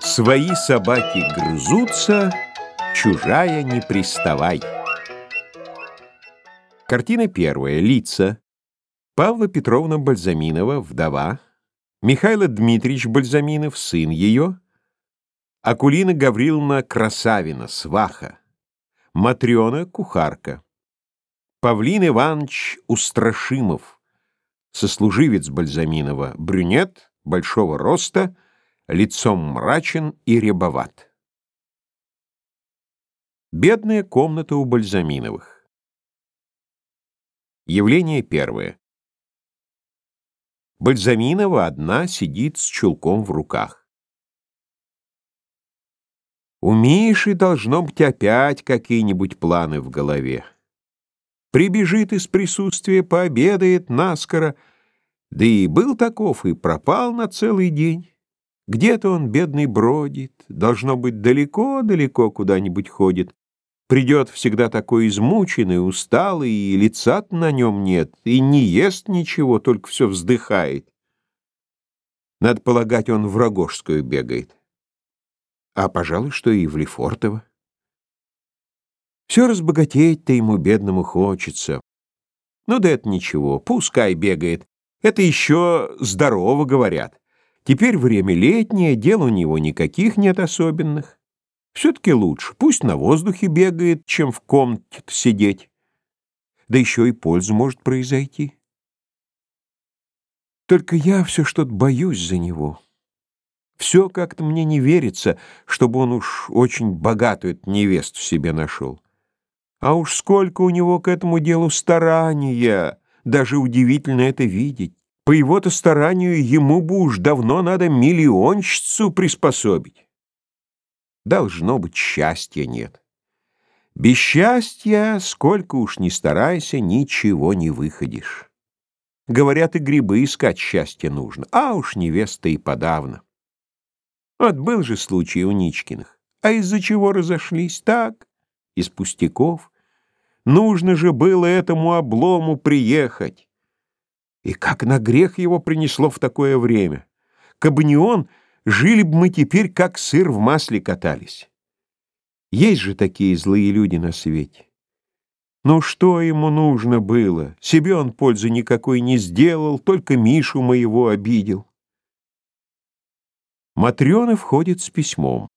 Свои собаки грызутся, чужая не приставай. Картина первая. Лица. Павла Петровна Бальзаминова, вдова. Михаил Дмитриевич Бальзаминов, сын ее. Акулина Гавриловна Красавина, сваха. Матрена, кухарка. Павлин Иванович Устрашимов, сослуживец Бальзаминова, брюнет, большого роста, лицом мрачен и рябоват. Бедная комната у Бальзаминовых. Явление первое. Бальзаминова одна сидит с чулком в руках. У Миши должно быть опять какие-нибудь планы в голове. Прибежит из присутствия, пообедает наскоро, да и был таков, и пропал на целый день. Где-то он, бедный, бродит, должно быть, далеко-далеко куда-нибудь ходит. Придет всегда такой измученный, усталый, и лица на нем нет, и не ест ничего, только все вздыхает. Надо полагать, он в Рогожскую бегает. А, пожалуй, что и в Лефортово. Все разбогатеть-то ему, бедному, хочется. Ну да это ничего, пускай бегает. Это еще здорово, говорят. Теперь время летнее, дел у него никаких нет особенных. Все-таки лучше, пусть на воздухе бегает, чем в комнате сидеть. Да еще и польза может произойти. Только я все что-то боюсь за него. Все как-то мне не верится, чтобы он уж очень богатую невесту себе нашел. А уж сколько у него к этому делу старания, даже удивительно это видеть. По его-то старанию ему бы уж давно надо миллионщицу приспособить. Должно быть, счастья нет. Без счастья, сколько уж ни старайся, ничего не выходишь. Говорят, и грибы искать счастье нужно, а уж невеста и подавно. Вот был же случай у Ничкиных. А из-за чего разошлись? Так, из пустяков. Нужно же было этому облому приехать. И как на грех его принесло в такое время? Кабы не он, жили бы мы теперь, как сыр в масле катались. Есть же такие злые люди на свете. Ну что ему нужно было? Себе он пользы никакой не сделал, только Мишу моего обидел. Матрёна входит с письмом.